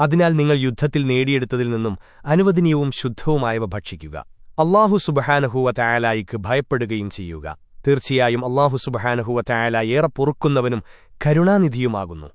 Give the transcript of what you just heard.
അതിനാൽ നിങ്ങൾ യുദ്ധത്തിൽ നേടിയെടുത്തതിൽ നിന്നും അനുവദനീയവും ശുദ്ധവുമായവ ഭക്ഷിക്കുക. അള്ളാഹു സുബഹാനഹുവ തയാലായിക്ക് ഭയപ്പെടുകയും ചെയ്യുക. തീർച്ചയായും അള്ളാഹു സുബഹാനഹുവ തയാല ഏറെ പൊറുക്കുന്നവനും കരുണാനിധിയുമാകുന്നു.